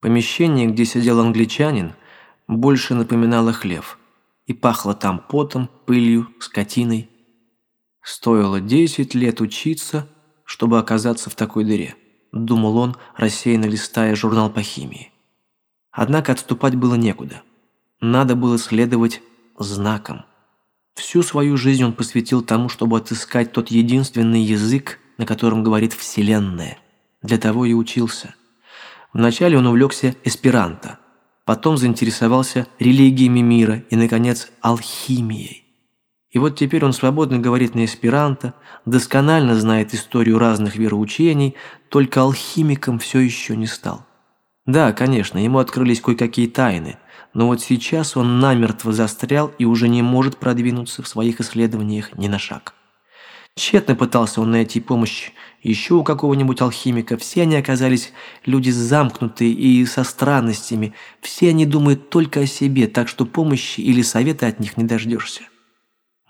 Помещение, где сидел англичанин, больше напоминало хлев, и пахло там потом, пылью, скотиной. Стоило десять лет учиться, чтобы оказаться в такой дыре, думал он, рассеянно листая журнал по химии. Однако отступать было некуда. Надо было следовать знакам. Всю свою жизнь он посвятил тому, чтобы отыскать тот единственный язык, на котором говорит Вселенная. Для того и учился. Вначале он увлекся эсперанто, потом заинтересовался религиями мира и, наконец, алхимией. И вот теперь он свободно говорит на эсперанто, досконально знает историю разных вероучений, только алхимиком все еще не стал. Да, конечно, ему открылись кое-какие тайны, но вот сейчас он намертво застрял и уже не может продвинуться в своих исследованиях ни на шаг. Тщетно пытался он найти помощь еще у какого-нибудь алхимика. Все они оказались люди замкнутые и со странностями. Все они думают только о себе, так что помощи или совета от них не дождешься.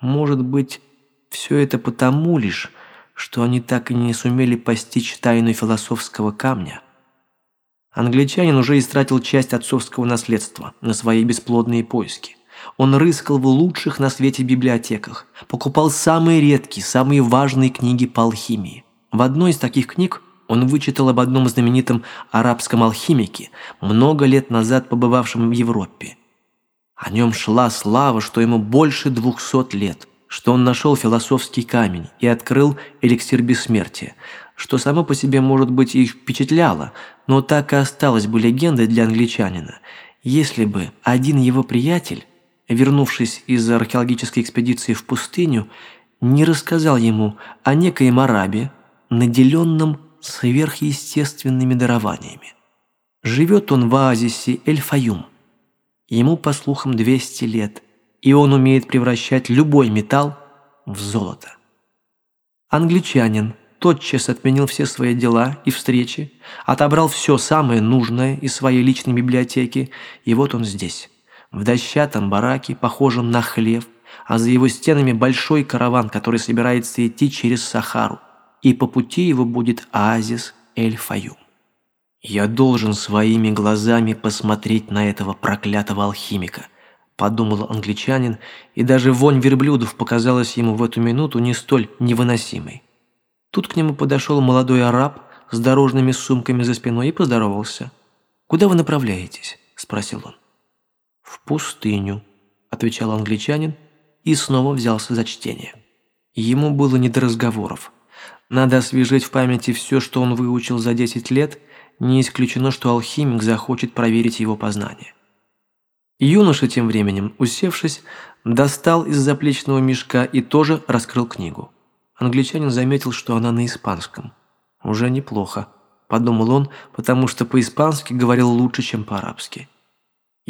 Может быть, все это потому лишь, что они так и не сумели постичь тайну философского камня. Англичанин уже истратил часть отцовского наследства на свои бесплодные поиски. Он рыскал в лучших на свете библиотеках, покупал самые редкие, самые важные книги по алхимии. В одной из таких книг он вычитал об одном знаменитом арабском алхимике, много лет назад побывавшем в Европе. О нем шла слава, что ему больше двухсот лет, что он нашел философский камень и открыл эликсир бессмертия, что само по себе, может быть, и впечатляло, но так и осталось бы легендой для англичанина, если бы один его приятель вернувшись из археологической экспедиции в пустыню, не рассказал ему о некоем арабе, наделенном сверхъестественными дарованиями. Живет он в оазисе Эль-Фаюм. Ему, по слухам, 200 лет, и он умеет превращать любой металл в золото. Англичанин тотчас отменил все свои дела и встречи, отобрал все самое нужное из своей личной библиотеки, и вот он здесь в дощатом бараке, похожем на хлев, а за его стенами большой караван, который собирается идти через Сахару, и по пути его будет оазис Эль-Фаюм. «Я должен своими глазами посмотреть на этого проклятого алхимика», подумал англичанин, и даже вонь верблюдов показалась ему в эту минуту не столь невыносимой. Тут к нему подошел молодой араб с дорожными сумками за спиной и поздоровался. «Куда вы направляетесь?» – спросил он. «В пустыню», – отвечал англичанин и снова взялся за чтение. Ему было не до разговоров. Надо освежить в памяти все, что он выучил за 10 лет, не исключено, что алхимик захочет проверить его познание. Юноша тем временем, усевшись, достал из заплечного мешка и тоже раскрыл книгу. Англичанин заметил, что она на испанском. «Уже неплохо», – подумал он, потому что по-испански говорил лучше, чем по-арабски.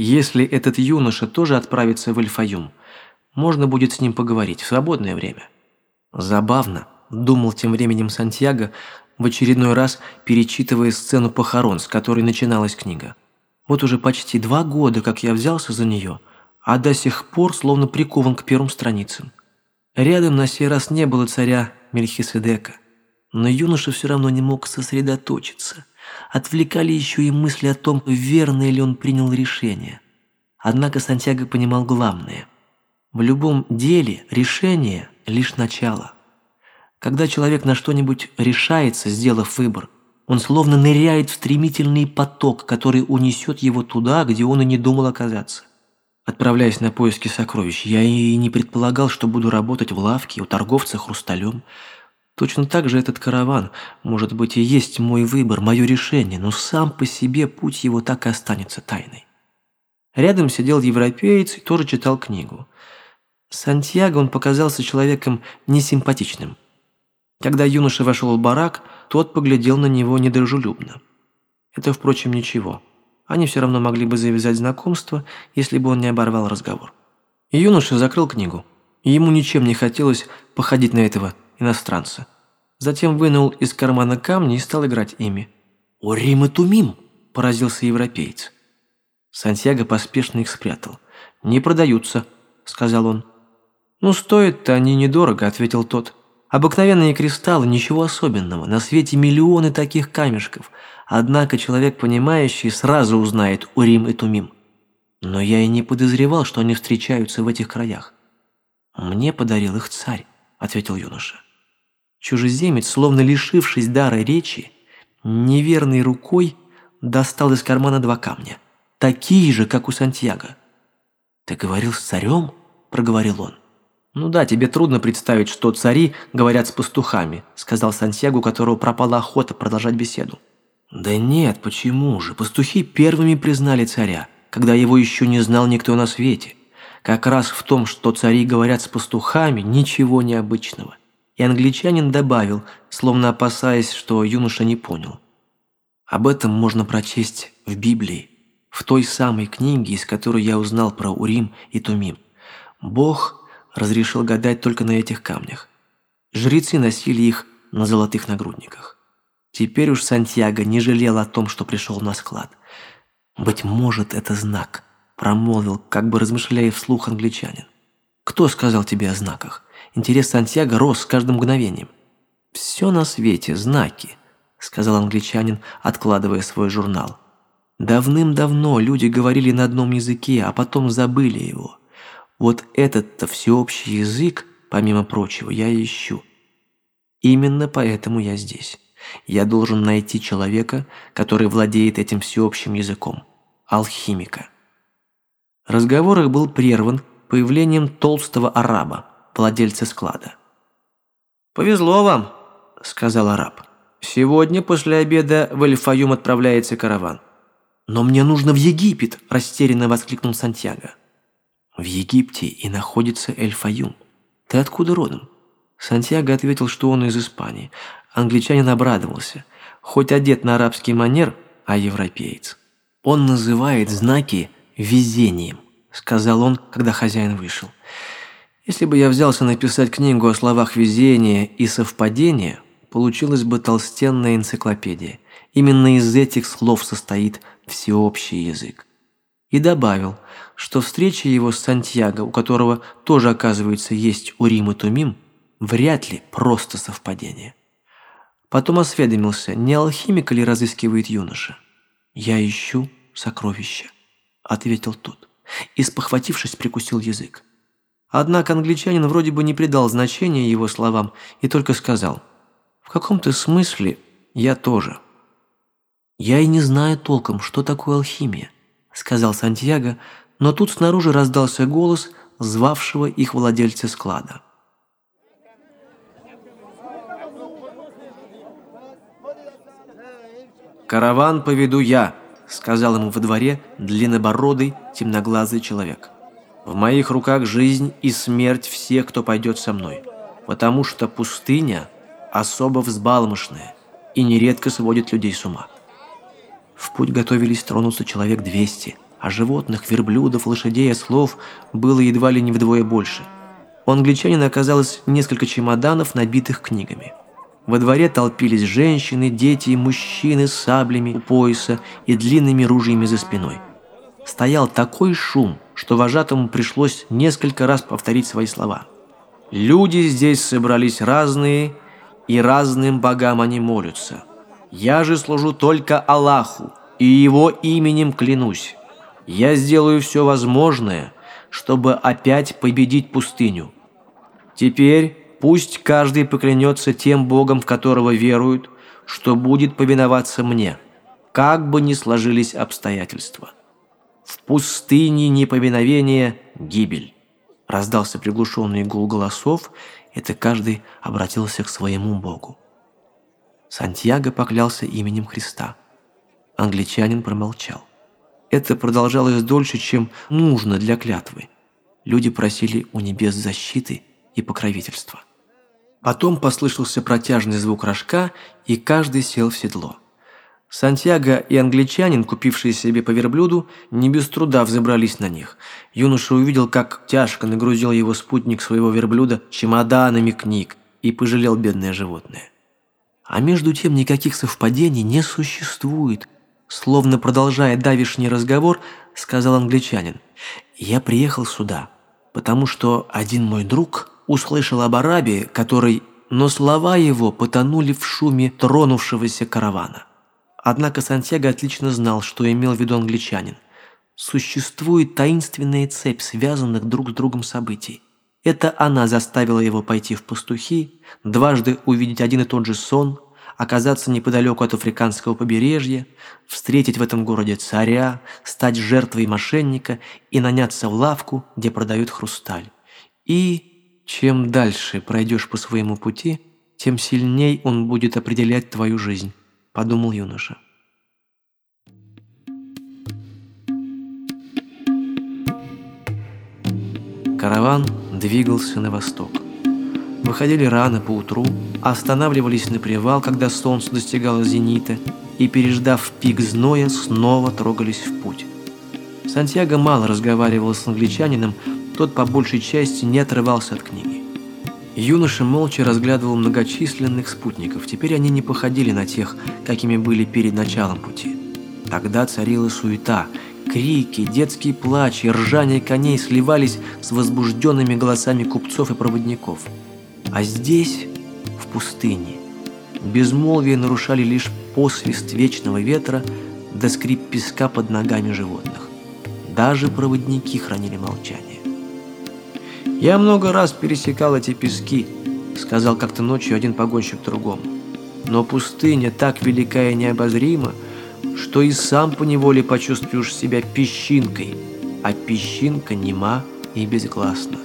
Если этот юноша тоже отправится в Эльфаюм, можно будет с ним поговорить в свободное время. Забавно, думал тем временем Сантьяго, в очередной раз перечитывая сцену похорон, с которой начиналась книга. Вот уже почти два года, как я взялся за нее, а до сих пор словно прикован к первым страницам. Рядом на сей раз не было царя Мельхиседека, но юноша все равно не мог сосредоточиться – отвлекали еще и мысли о том, верно ли он принял решение. Однако Сантьяго понимал главное. В любом деле решение – лишь начало. Когда человек на что-нибудь решается, сделав выбор, он словно ныряет в стремительный поток, который унесет его туда, где он и не думал оказаться. Отправляясь на поиски сокровищ, я и не предполагал, что буду работать в лавке у торговца хрусталем – Точно так же этот караван, может быть, и есть мой выбор, мое решение, но сам по себе путь его так и останется тайной. Рядом сидел европеец и тоже читал книгу. Сантьяго он показался человеком несимпатичным. Когда юноша вошел в барак, тот поглядел на него недружелюбно. Это, впрочем, ничего. Они все равно могли бы завязать знакомство, если бы он не оборвал разговор. Юноша закрыл книгу. Ему ничем не хотелось походить на этого иностранца. Затем вынул из кармана камни и стал играть ими. «О, Рим и Тумим!» – поразился европеец. Сантьяго поспешно их спрятал. «Не продаются», – сказал он. «Ну, стоят-то они недорого», – ответил тот. «Обыкновенные кристаллы, ничего особенного. На свете миллионы таких камешков. Однако человек, понимающий, сразу узнает Урим и Тумим. Но я и не подозревал, что они встречаются в этих краях. Мне подарил их царь, ответил юноша. Чужеземец, словно лишившись дара речи, неверной рукой достал из кармана два камня, такие же, как у Сантьяго. «Ты говорил с царем?» – проговорил он. «Ну да, тебе трудно представить, что цари говорят с пастухами», – сказал Сантьяго, у которого пропала охота продолжать беседу. «Да нет, почему же? Пастухи первыми признали царя, когда его еще не знал никто на свете. Как раз в том, что цари говорят с пастухами, ничего необычного». И англичанин добавил, словно опасаясь, что юноша не понял. Об этом можно прочесть в Библии, в той самой книге, из которой я узнал про Урим и Тумим. Бог разрешил гадать только на этих камнях. Жрецы носили их на золотых нагрудниках. Теперь уж Сантьяго не жалел о том, что пришел на склад. «Быть может, это знак», – промолвил, как бы размышляя вслух англичанин. «Кто сказал тебе о знаках? Интерес Сантьяго рос с каждым мгновением. «Все на свете – знаки», – сказал англичанин, откладывая свой журнал. «Давным-давно люди говорили на одном языке, а потом забыли его. Вот этот-то всеобщий язык, помимо прочего, я ищу. Именно поэтому я здесь. Я должен найти человека, который владеет этим всеобщим языком – алхимика». Разговор их был прерван появлением толстого араба, владельца склада. «Повезло вам», – сказал араб. «Сегодня после обеда в Эльфаюм отправляется караван». «Но мне нужно в Египет!» – растерянно воскликнул Сантьяго. «В Египте и находится Эльфаюм. Ты откуда родом?» Сантьяго ответил, что он из Испании. Англичанин обрадовался. Хоть одет на арабский манер, а европеец. «Он называет знаки везением», – сказал он, когда хозяин вышел. Если бы я взялся написать книгу о словах везения и совпадения, получилась бы толстенная энциклопедия. Именно из этих слов состоит всеобщий язык. И добавил, что встреча его с Сантьяго, у которого тоже, оказывается, есть Урим и Тумим, вряд ли просто совпадение. Потом осведомился, не алхимика ли разыскивает юноша. «Я ищу сокровища», — ответил тот, и, спохватившись, прикусил язык. Однако англичанин вроде бы не придал значения его словам и только сказал «В каком-то смысле я тоже». «Я и не знаю толком, что такое алхимия», — сказал Сантьяго, но тут снаружи раздался голос звавшего их владельца склада. «Караван поведу я», — сказал ему во дворе длиннобородый темноглазый человек. В моих руках жизнь и смерть всех, кто пойдет со мной, потому что пустыня особо взбалмошная и нередко сводит людей с ума. В путь готовились тронуться человек 200, а животных, верблюдов, лошадей, ослов было едва ли не вдвое больше. У англичанина оказалось несколько чемоданов, набитых книгами. Во дворе толпились женщины, дети и мужчины с саблями у пояса и длинными ружьями за спиной. Стоял такой шум – что вожатому пришлось несколько раз повторить свои слова. «Люди здесь собрались разные, и разным богам они молятся. Я же служу только Аллаху, и его именем клянусь. Я сделаю все возможное, чтобы опять победить пустыню. Теперь пусть каждый поклянется тем богом, в которого верует, что будет повиноваться мне, как бы ни сложились обстоятельства. В пустыне неповиновения гибель. Раздался приглушенный гул голосов, это каждый обратился к своему Богу. Сантьяго поклялся именем Христа. Англичанин промолчал. Это продолжалось дольше, чем нужно для клятвы. Люди просили у небес защиты и покровительства. Потом послышался протяжный звук рожка, и каждый сел в седло. Сантьяго и англичанин, купившие себе по верблюду, не без труда взобрались на них. Юноша увидел, как тяжко нагрузил его спутник своего верблюда чемоданами книг и пожалел бедное животное. А между тем никаких совпадений не существует. Словно продолжая давишний разговор, сказал англичанин. «Я приехал сюда, потому что один мой друг услышал об Арабии, который...» Но слова его потонули в шуме тронувшегося каравана. Однако Сантьяго отлично знал, что имел в виду англичанин. Существует таинственная цепь связанных друг с другом событий. Это она заставила его пойти в пастухи, дважды увидеть один и тот же сон, оказаться неподалеку от африканского побережья, встретить в этом городе царя, стать жертвой мошенника и наняться в лавку, где продают хрусталь. И чем дальше пройдешь по своему пути, тем сильней он будет определять твою жизнь, подумал юноша. Караван двигался на восток. Выходили рано по утру, останавливались на привал, когда солнце достигало зенита, и, переждав пик зноя, снова трогались в путь. Сантьяго мало разговаривал с англичанином, тот по большей части не отрывался от книги. Юноша молча разглядывал многочисленных спутников. Теперь они не походили на тех, какими были перед началом пути. Тогда царила суета – Крики, детский плач и ржание коней сливались с возбужденными голосами купцов и проводников. А здесь, в пустыне, безмолвие нарушали лишь посвист вечного ветра да скрип песка под ногами животных. Даже проводники хранили молчание. «Я много раз пересекал эти пески», — сказал как-то ночью один погонщик другому. «Но пустыня так велика и необозрима, что и сам поневоле почувствуешь себя песчинкой, а песчинка нема и безгласна.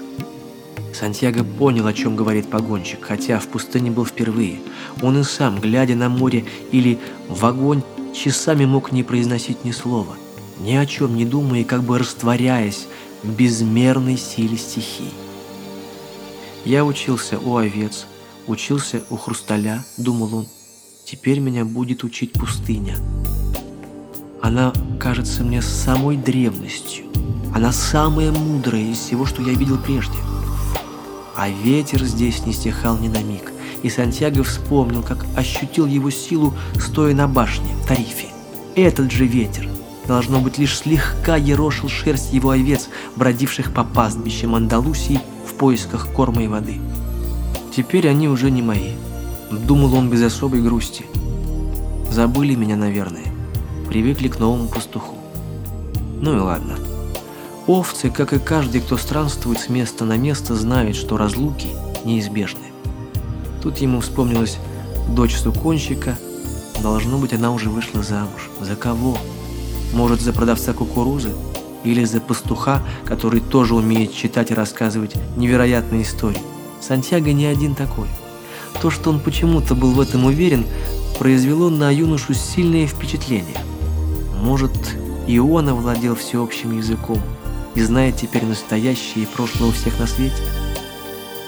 Сантьяго понял, о чем говорит погонщик, хотя в пустыне был впервые. Он и сам, глядя на море или в огонь, часами мог не произносить ни слова, ни о чем не думая, как бы растворяясь безмерной силе стихий. Я учился у овец, учился у хрусталя, думал он. Теперь меня будет учить пустыня. Она кажется мне самой древностью. Она самая мудрая из всего, что я видел прежде. А ветер здесь не стихал ни на миг, и Сантьяго вспомнил, как ощутил его силу, стоя на башне, в Тарифе. Этот же ветер, должно быть, лишь слегка ерошил шерсть его овец, бродивших по пастбищам Андалусии в поисках корма и воды. Теперь они уже не мои, думал он без особой грусти. Забыли меня, наверное привыкли к новому пастуху. Ну и ладно. Овцы, как и каждый, кто странствует с места на место, знают, что разлуки неизбежны. Тут ему вспомнилась дочь суконщика. Должно быть, она уже вышла замуж. За кого? Может, за продавца кукурузы? Или за пастуха, который тоже умеет читать и рассказывать невероятные истории? Сантьяго не один такой. То, что он почему-то был в этом уверен, произвело на юношу сильное впечатление – может, и он овладел всеобщим языком и знает теперь настоящее и прошлое у всех на свете?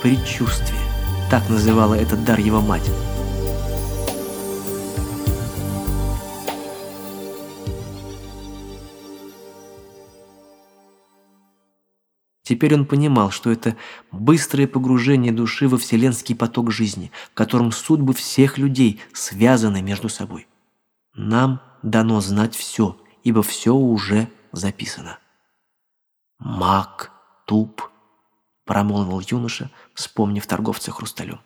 Предчувствие. Так называла этот дар его мать. Теперь он понимал, что это быстрое погружение души во вселенский поток жизни, в котором судьбы всех людей связаны между собой. Нам дано знать все, ибо все уже записано. «Мак, туп», — промолвил юноша, вспомнив торговца хрусталем.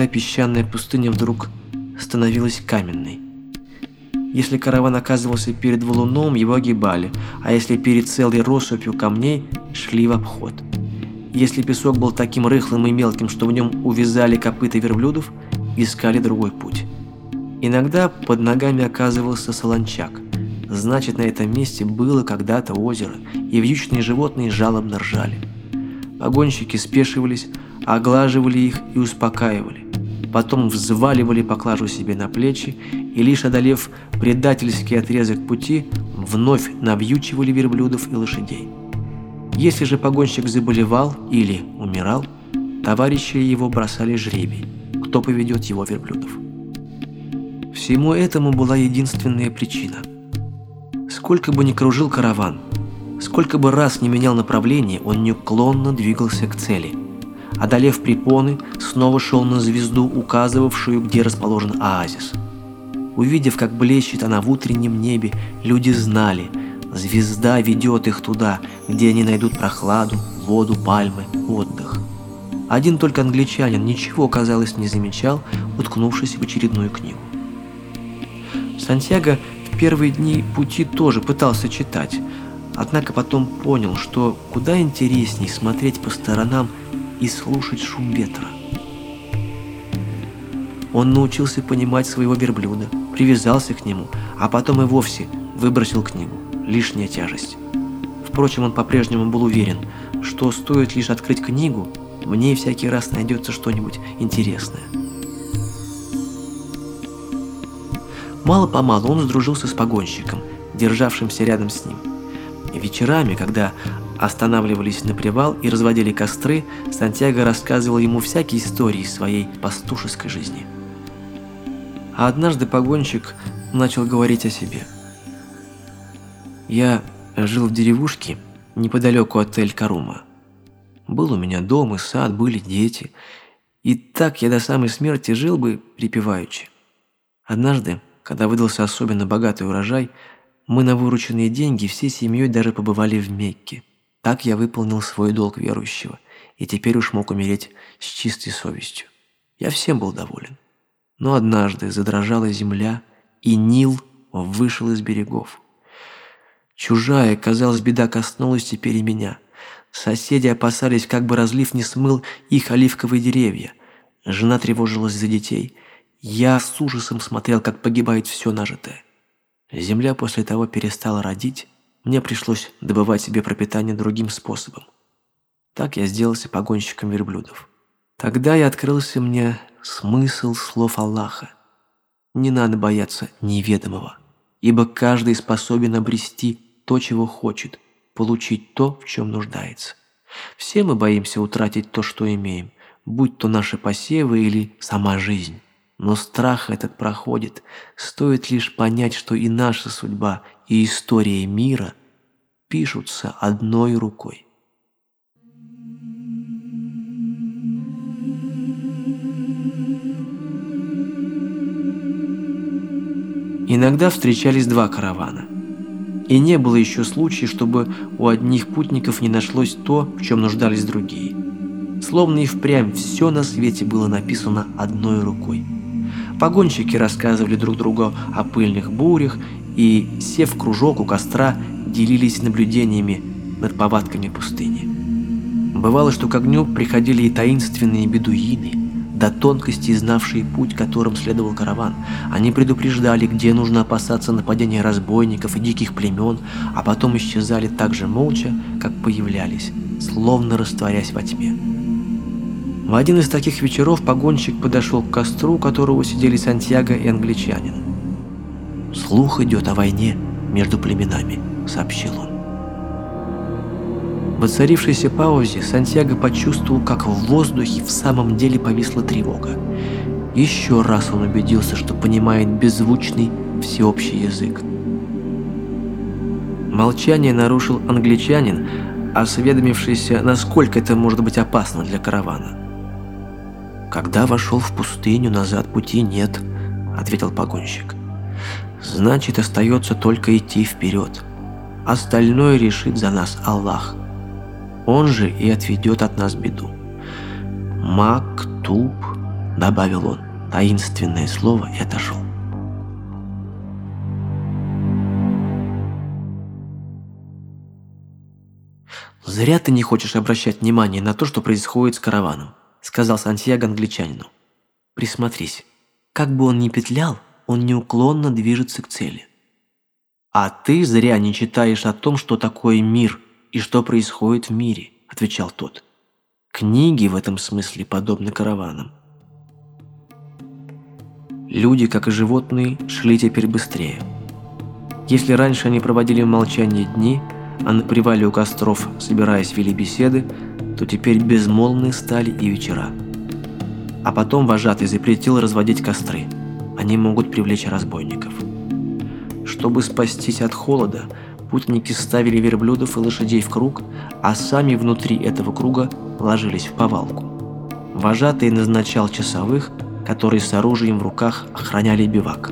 Иногда песчаная пустыня вдруг становилась каменной. Если караван оказывался перед валуном, его огибали, а если перед целой россыпью камней, шли в обход. Если песок был таким рыхлым и мелким, что в нем увязали копыта верблюдов, искали другой путь. Иногда под ногами оказывался солончак. Значит, на этом месте было когда-то озеро, и вьючные животные жалобно ржали. Погонщики спешивались, оглаживали их и успокаивали потом взваливали поклажу себе на плечи и, лишь одолев предательский отрезок пути, вновь навьючивали верблюдов и лошадей. Если же погонщик заболевал или умирал, товарищи его бросали жребий, кто поведет его верблюдов. Всему этому была единственная причина. Сколько бы ни кружил караван, сколько бы раз не менял направление, он неуклонно двигался к цели – Одолев препоны, снова шел на звезду, указывавшую, где расположен оазис. Увидев, как блещет она в утреннем небе, люди знали, звезда ведет их туда, где они найдут прохладу, воду, пальмы, отдых. Один только англичанин ничего, казалось, не замечал, уткнувшись в очередную книгу. Сантьяго в первые дни пути тоже пытался читать, однако потом понял, что куда интересней смотреть по сторонам и слушать шум ветра. Он научился понимать своего верблюда, привязался к нему, а потом и вовсе выбросил книгу. Лишняя тяжесть. Впрочем, он по-прежнему был уверен, что стоит лишь открыть книгу, в ней всякий раз найдется что-нибудь интересное. Мало-помалу он сдружился с погонщиком, державшимся рядом с ним. Вечерами, когда останавливались на привал и разводили костры, Сантьяго рассказывал ему всякие истории своей пастушеской жизни. А однажды погонщик начал говорить о себе. «Я жил в деревушке неподалеку от Эль-Карума. Был у меня дом и сад, были дети. И так я до самой смерти жил бы припеваючи. Однажды, когда выдался особенно богатый урожай, мы на вырученные деньги всей семьей даже побывали в Мекке. Так я выполнил свой долг верующего, и теперь уж мог умереть с чистой совестью. Я всем был доволен. Но однажды задрожала земля, и Нил вышел из берегов. Чужая, казалось, беда коснулась теперь и меня. Соседи опасались, как бы разлив не смыл их оливковые деревья. Жена тревожилась за детей. Я с ужасом смотрел, как погибает все нажитое. Земля после того перестала родить. Мне пришлось добывать себе пропитание другим способом. Так я сделался погонщиком верблюдов. Тогда и открылся мне смысл слов Аллаха. Не надо бояться неведомого, ибо каждый способен обрести то, чего хочет, получить то, в чем нуждается. Все мы боимся утратить то, что имеем, будь то наши посевы или сама жизнь. Но страх этот проходит, стоит лишь понять, что и наша судьба, и история мира пишутся одной рукой. Иногда встречались два каравана. И не было еще случая, чтобы у одних путников не нашлось то, в чем нуждались другие. Словно и впрямь все на свете было написано одной рукой. Погонщики рассказывали друг другу о пыльных бурях и, сев в кружок у костра, делились наблюдениями над повадками пустыни. Бывало, что к огню приходили и таинственные бедуины, до тонкости знавшие путь, которым следовал караван. Они предупреждали, где нужно опасаться нападения разбойников и диких племен, а потом исчезали так же молча, как появлялись, словно растворясь во тьме. В один из таких вечеров погонщик подошел к костру, у которого сидели Сантьяго и англичанин. «Слух идет о войне между племенами», — сообщил он. В воцарившейся паузе Сантьяго почувствовал, как в воздухе в самом деле повисла тревога. Еще раз он убедился, что понимает беззвучный всеобщий язык. Молчание нарушил англичанин, осведомившийся, насколько это может быть опасно для каравана. «Когда вошел в пустыню, назад пути нет», — ответил погонщик. «Значит, остается только идти вперед. Остальное решит за нас Аллах». Он же и отведет от нас беду. «Мактуб», — добавил он, таинственное слово, и отошел. «Зря ты не хочешь обращать внимание на то, что происходит с караваном», — сказал Сантьяго англичанину. «Присмотрись. Как бы он ни петлял, он неуклонно движется к цели. А ты зря не читаешь о том, что такое мир — и что происходит в мире», – отвечал тот. «Книги в этом смысле подобны караванам». Люди, как и животные, шли теперь быстрее. Если раньше они проводили в молчании дни, а на привале у костров, собираясь, вели беседы, то теперь безмолвны стали и вечера. А потом вожатый запретил разводить костры они могут привлечь разбойников. Чтобы спастись от холода, путники ставили верблюдов и лошадей в круг, а сами внутри этого круга ложились в повалку. Вожатый назначал часовых, которые с оружием в руках охраняли бивак.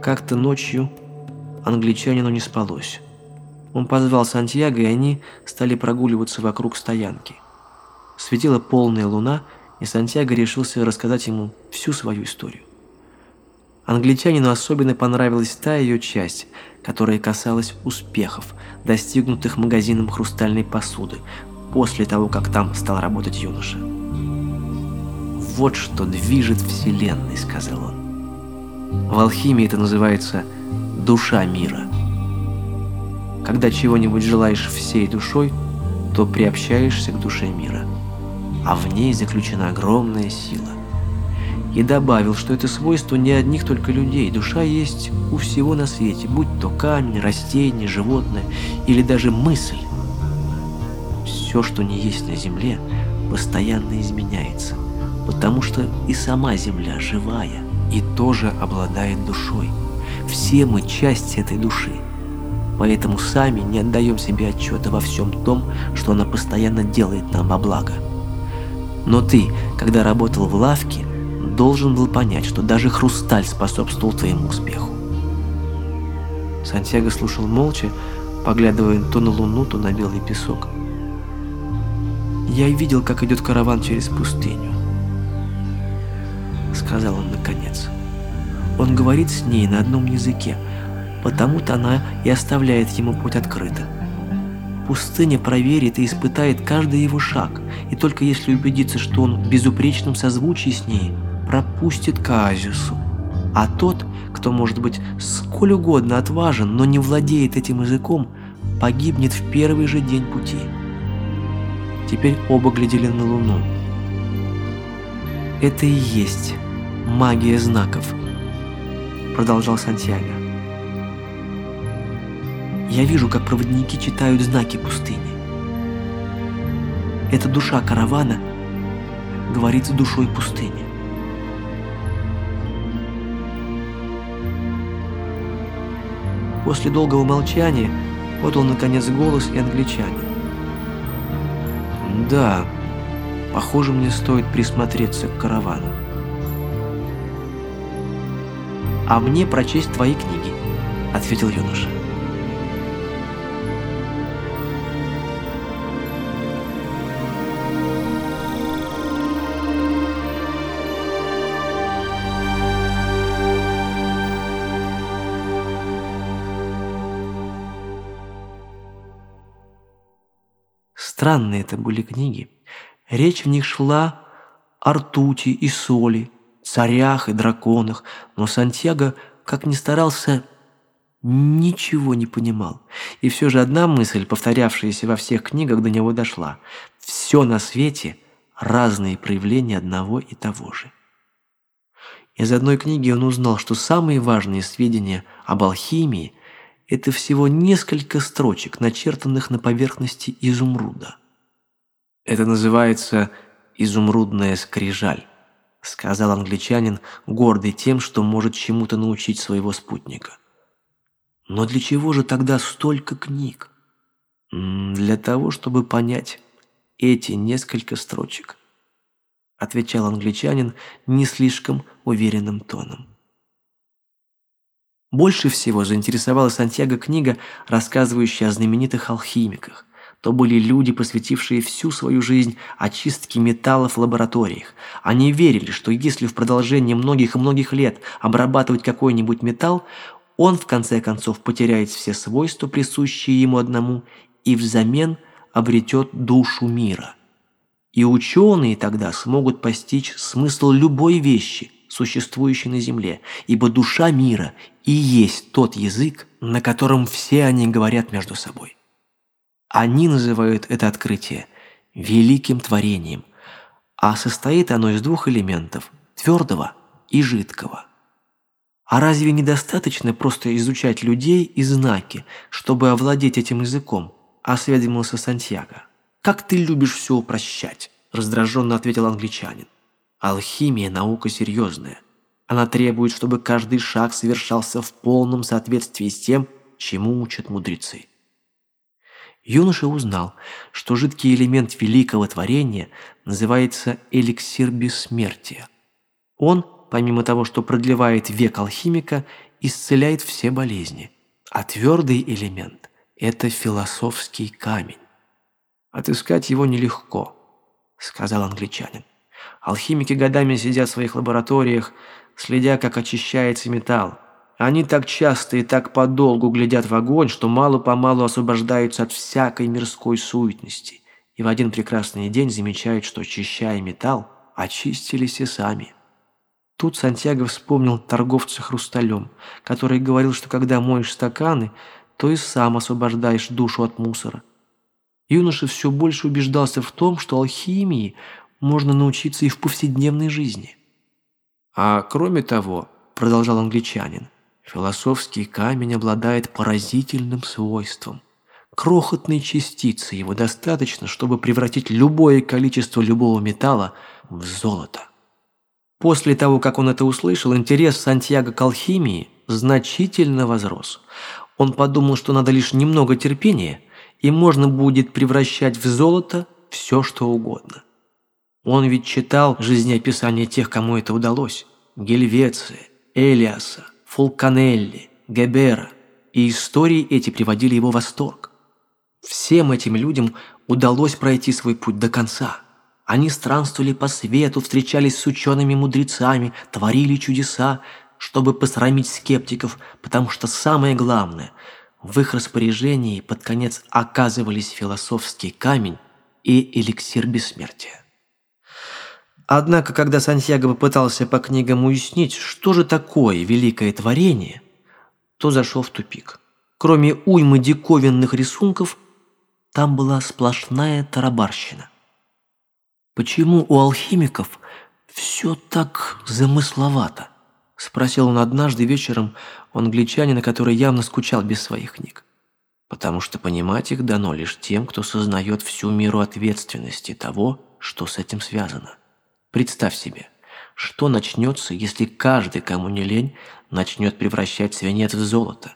Как-то ночью англичанину не спалось. Он позвал Сантьяго, и они стали прогуливаться вокруг стоянки – Светила полная луна, и Сантьяго решился рассказать ему всю свою историю. Англичанину особенно понравилась та ее часть, которая касалась успехов, достигнутых магазином хрустальной посуды, после того, как там стал работать юноша. «Вот что движет Вселенной», — сказал он. В алхимии это называется «душа мира». Когда чего-нибудь желаешь всей душой, то приобщаешься к душе мира, а в ней заключена огромная сила. И добавил, что это свойство не одних только людей. Душа есть у всего на свете, будь то камень, растение, животное или даже мысль. Все, что не есть на земле, постоянно изменяется, потому что и сама земля живая и тоже обладает душой. Все мы часть этой души. Поэтому сами не отдаем себе отчета во всем том, что она постоянно делает нам во благо. Но ты, когда работал в лавке, должен был понять, что даже хрусталь способствовал твоему успеху. Сантьяго слушал молча, поглядывая то на луну, то на белый песок. «Я видел, как идет караван через пустыню», — сказал он наконец. Он говорит с ней на одном языке, потому-то она и оставляет ему путь открыто. Пустыня проверит и испытает каждый его шаг, и только если убедится, что он в безупречном созвучии с ней — пропустит к. А тот, кто может быть сколь угодно отважен, но не владеет этим языком, погибнет в первый же день пути. Теперь оба глядели на луну. «Это и есть магия знаков», — продолжал Сантьяго. «Я вижу, как проводники читают знаки пустыни. Эта душа каравана говорит с душой пустыни. После долгого молчания подал наконец голос и англичанин. «Да, похоже, мне стоит присмотреться к каравану». «А мне прочесть твои книги», — ответил юноша. Странные это были книги. Речь в них шла о ртути и соли, царях и драконах, но Сантьяго, как ни старался, ничего не понимал. И все же одна мысль, повторявшаяся во всех книгах, до него дошла. Все на свете – разные проявления одного и того же. Из одной книги он узнал, что самые важные сведения об алхимии это всего несколько строчек, начертанных на поверхности изумруда. Это называется «изумрудная скрижаль», сказал англичанин, гордый тем, что может чему-то научить своего спутника. Но для чего же тогда столько книг? Для того, чтобы понять эти несколько строчек, отвечал англичанин не слишком уверенным тоном. Больше всего заинтересовала Сантьяго книга, рассказывающая о знаменитых алхимиках. То были люди, посвятившие всю свою жизнь очистке металлов в лабораториях. Они верили, что если в продолжении многих и многих лет обрабатывать какой-нибудь металл, он в конце концов потеряет все свойства, присущие ему одному, и взамен обретет душу мира. И ученые тогда смогут постичь смысл любой вещи – существующей на земле, ибо душа мира и есть тот язык, на котором все они говорят между собой. Они называют это открытие великим творением, а состоит оно из двух элементов – твердого и жидкого. А разве недостаточно просто изучать людей и знаки, чтобы овладеть этим языком? Осведомился Сантьяго. «Как ты любишь все упрощать?» – раздраженно ответил англичанин. Алхимия – наука серьезная. Она требует, чтобы каждый шаг совершался в полном соответствии с тем, чему учат мудрецы. Юноша узнал, что жидкий элемент великого творения называется эликсир бессмертия. Он, помимо того, что продлевает век алхимика, исцеляет все болезни, а твердый элемент – это философский камень. Отыскать его нелегко, сказал англичанин. Алхимики годами сидят в своих лабораториях, следя, как очищается металл. Они так часто и так подолгу глядят в огонь, что мало-помалу освобождаются от всякой мирской суетности. И в один прекрасный день замечают, что, очищая металл, очистились и сами. Тут Сантьяго вспомнил торговца хрусталем, который говорил, что когда моешь стаканы, то и сам освобождаешь душу от мусора. Юноша все больше убеждался в том, что алхимии можно научиться и в повседневной жизни. А кроме того, продолжал англичанин, Философский камень обладает поразительным свойством. Крохотной частицы его достаточно, чтобы превратить любое количество любого металла в золото. После того, как он это услышал, интерес Сантьяго к алхимии значительно возрос. Он подумал, что надо лишь немного терпения, и можно будет превращать в золото все, что угодно. Он ведь читал жизнеописания тех, кому это удалось. Гельвеция, Элиаса, Фулканелли, Гебера, и истории эти приводили его в восторг. Всем этим людям удалось пройти свой путь до конца. Они странствовали по свету, встречались с учеными-мудрецами, творили чудеса, чтобы посрамить скептиков, потому что самое главное, в их распоряжении под конец оказывались философский камень и эликсир бессмертия. Однако, когда Сантьяго попытался по книгам уяснить, что же такое великое творение, то зашел в тупик. Кроме уймы диковинных рисунков, там была сплошная тарабарщина. «Почему у алхимиков все так замысловато?» – спросил он однажды вечером у англичанина, который явно скучал без своих книг. «Потому что понимать их дано лишь тем, кто сознает всю меру ответственности того, что с этим связано». Представь себе, что начнется, если каждый, кому не лень, начнет превращать свинец в золото.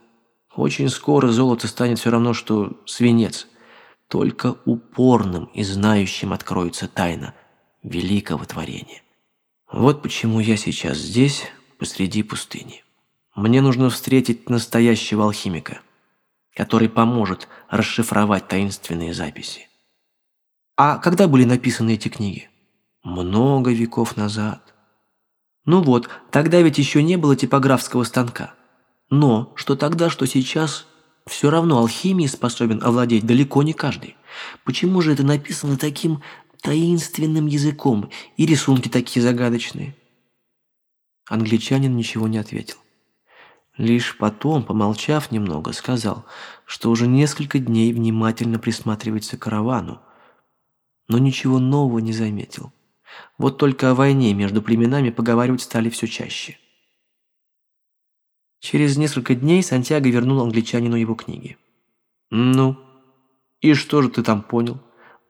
Очень скоро золото станет все равно, что свинец. Только упорным и знающим откроется тайна великого творения. Вот почему я сейчас здесь, посреди пустыни. Мне нужно встретить настоящего алхимика, который поможет расшифровать таинственные записи. А когда были написаны эти книги? Много веков назад. Ну вот, тогда ведь еще не было типографского станка. Но, что тогда, что сейчас, все равно алхимией способен овладеть далеко не каждый. Почему же это написано таким таинственным языком и рисунки такие загадочные? Англичанин ничего не ответил. Лишь потом, помолчав немного, сказал, что уже несколько дней внимательно присматривается к каравану, но ничего нового не заметил. Вот только о войне между племенами поговаривать стали все чаще. Через несколько дней Сантьяго вернул англичанину его книги. «Ну, и что же ты там понял?»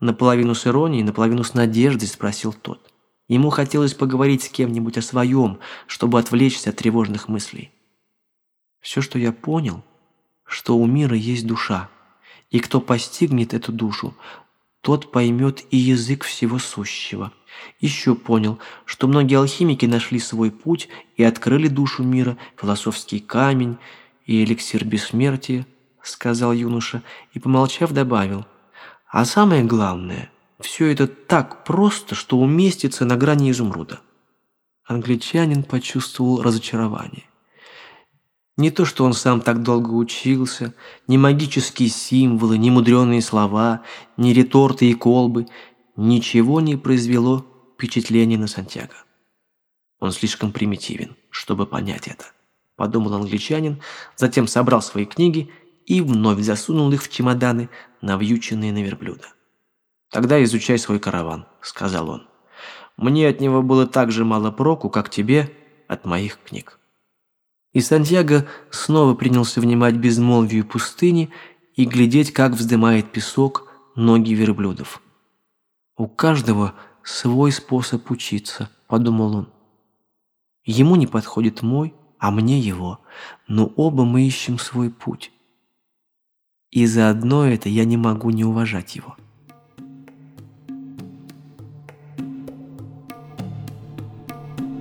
Наполовину с иронией, наполовину с надеждой спросил тот. Ему хотелось поговорить с кем-нибудь о своем, чтобы отвлечься от тревожных мыслей. «Все, что я понял, что у мира есть душа, и кто постигнет эту душу, тот поймет и язык всего сущего. Еще понял, что многие алхимики нашли свой путь и открыли душу мира, философский камень и эликсир бессмертия, сказал юноша и, помолчав, добавил. А самое главное, все это так просто, что уместится на грани изумруда. Англичанин почувствовал разочарование. Не то, что он сам так долго учился, ни магические символы, ни мудреные слова, ни реторты и колбы, ничего не произвело впечатления на Сантьяго. Он слишком примитивен, чтобы понять это, подумал англичанин, затем собрал свои книги и вновь засунул их в чемоданы, навьюченные на верблюда. «Тогда изучай свой караван», — сказал он. «Мне от него было так же мало проку, как тебе от моих книг». И Сантьяго снова принялся внимать безмолвию пустыни и глядеть, как вздымает песок ноги верблюдов. «У каждого свой способ учиться», — подумал он. «Ему не подходит мой, а мне его, но оба мы ищем свой путь. И заодно это я не могу не уважать его».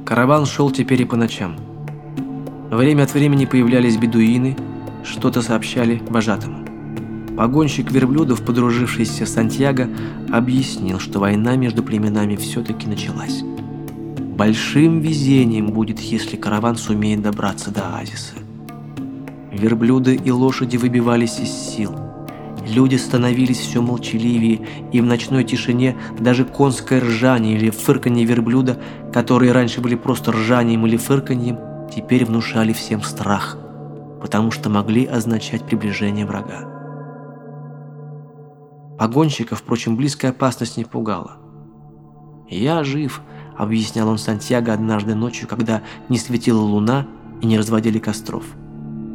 Караван шел теперь и по ночам. Время от времени появлялись бедуины, что-то сообщали вожатому. Погонщик верблюдов, подружившийся с Сантьяго, объяснил, что война между племенами все-таки началась. Большим везением будет, если караван сумеет добраться до оазиса. Верблюды и лошади выбивались из сил. Люди становились все молчаливее, и в ночной тишине даже конское ржание или фырканье верблюда, которые раньше были просто ржанием или фырканьем, теперь внушали всем страх, потому что могли означать приближение врага. Погонщика, впрочем, близкая опасность не пугала. «Я жив», — объяснял он Сантьяго однажды ночью, когда не светила луна и не разводили костров.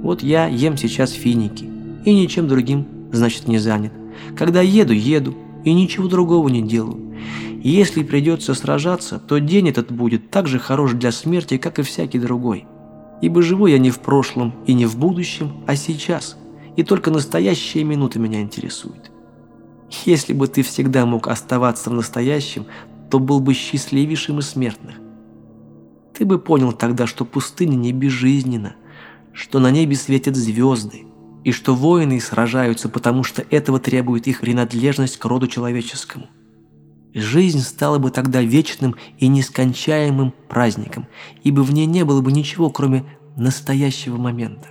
«Вот я ем сейчас финики, и ничем другим, значит, не занят. Когда еду, еду, и ничего другого не делаю. Если придется сражаться, то день этот будет так же хорош для смерти, как и всякий другой. Ибо живу я не в прошлом и не в будущем, а сейчас, и только настоящая минута меня интересует. Если бы ты всегда мог оставаться в настоящем, то был бы счастливейшим из смертных. Ты бы понял тогда, что пустыня не безжизненна, что на небе светят звезды, и что воины сражаются, потому что этого требует их принадлежность к роду человеческому. Жизнь стала бы тогда вечным и нескончаемым праздником, ибо в ней не было бы ничего, кроме настоящего момента.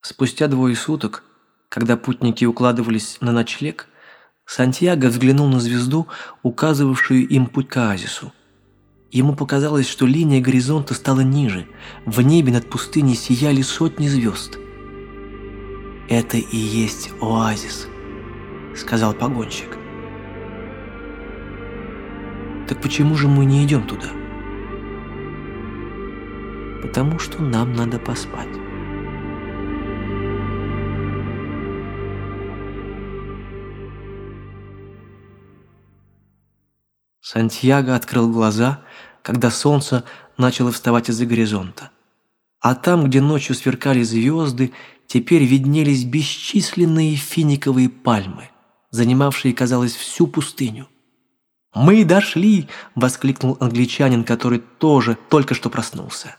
Спустя двое суток, когда путники укладывались на ночлег, Сантьяго взглянул на звезду, указывавшую им путь к оазису. Ему показалось, что линия горизонта стала ниже. В небе над пустыней сияли сотни звезд. «Это и есть оазис», — сказал погонщик. «Так почему же мы не идем туда?» «Потому что нам надо поспать». Сантьяго открыл глаза, когда солнце начало вставать из-за горизонта. А там, где ночью сверкали звезды, теперь виднелись бесчисленные финиковые пальмы, занимавшие, казалось, всю пустыню. «Мы дошли!» – воскликнул англичанин, который тоже только что проснулся.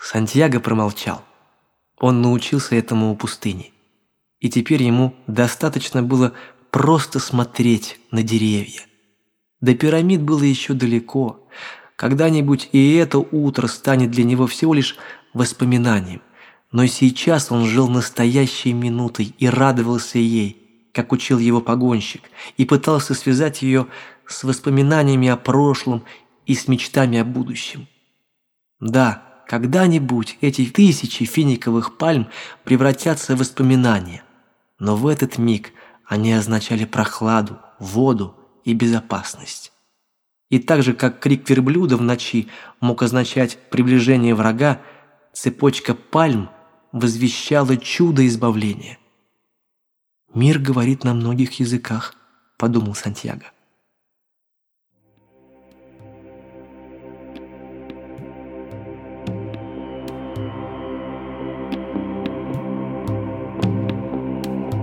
Сантьяго промолчал. Он научился этому у пустыни. И теперь ему достаточно было просто смотреть на деревья. До пирамид было еще далеко. Когда-нибудь и это утро станет для него всего лишь воспоминанием. Но сейчас он жил настоящей минутой и радовался ей, как учил его погонщик, и пытался связать ее с воспоминаниями о прошлом и с мечтами о будущем. Да, когда-нибудь эти тысячи финиковых пальм превратятся в воспоминания, но в этот миг они означали прохладу, воду и безопасность. И так же, как крик верблюда в ночи мог означать приближение врага, цепочка пальм возвещала чудо избавления. «Мир говорит на многих языках», — подумал Сантьяго.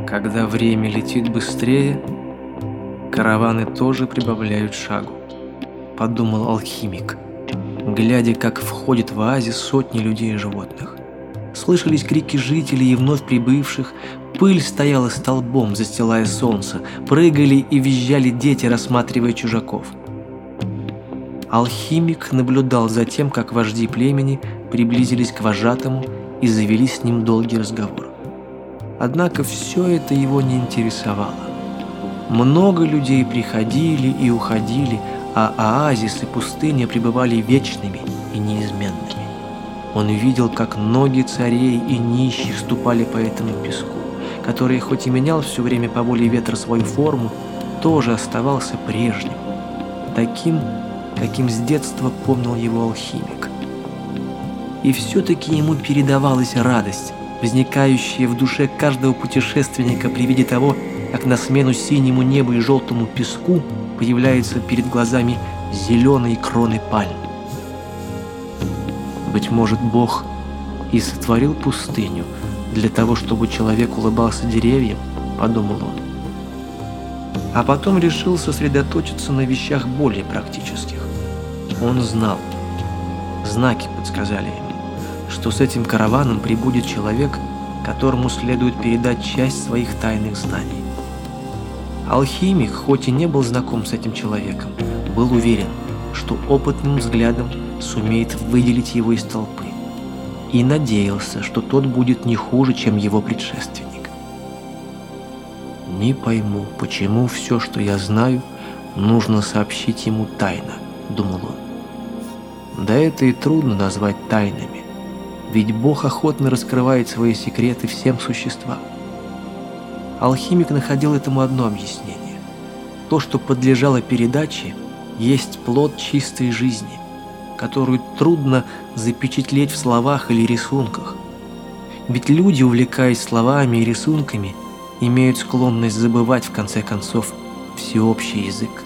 Когда время летит быстрее, Караваны тоже прибавляют шагу, подумал алхимик, глядя, как входит в оазис сотни людей и животных. Слышались крики жителей и вновь прибывших, пыль стояла столбом, застилая солнце, прыгали и визжали дети, рассматривая чужаков. Алхимик наблюдал за тем, как вожди племени приблизились к вожатому и завели с ним долгий разговор. Однако все это его не интересовало. Много людей приходили и уходили, а оазис и пустыня пребывали вечными и неизменными. Он видел, как ноги царей и нищих ступали по этому песку, который хоть и менял все время по воле ветра свою форму, тоже оставался прежним, таким, каким с детства помнил его алхимик. И все-таки ему передавалась радость, возникающая в душе каждого путешественника при виде того, как на смену синему небу и желтому песку появляются перед глазами зеленые кроны пальм. Быть может, Бог и сотворил пустыню для того, чтобы человек улыбался деревьям, подумал он. А потом решил сосредоточиться на вещах более практических. Он знал. Знаки подсказали ему, что с этим караваном прибудет человек, которому следует передать часть своих тайных знаний. Алхимик, хоть и не был знаком с этим человеком, был уверен, что опытным взглядом сумеет выделить его из толпы, и надеялся, что тот будет не хуже, чем его предшественник. «Не пойму, почему все, что я знаю, нужно сообщить ему тайно», — думал он. «Да это и трудно назвать тайнами, ведь Бог охотно раскрывает свои секреты всем существам. Алхимик находил этому одно объяснение. То, что подлежало передаче, есть плод чистой жизни, которую трудно запечатлеть в словах или рисунках. Ведь люди, увлекаясь словами и рисунками, имеют склонность забывать в конце концов всеобщий язык.